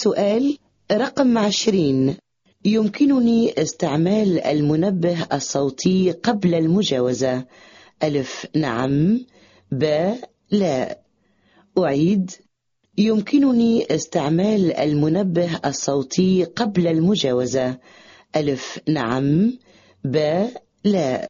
السؤال رقم عشرين. يمكنني استعمال المنبه الصوتي قبل المجاوزة. ألف نعم. ب لا. أعيد. يمكنني استعمال المنبه الصوتي قبل المجاوزة. ألف نعم. ب لا.